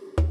you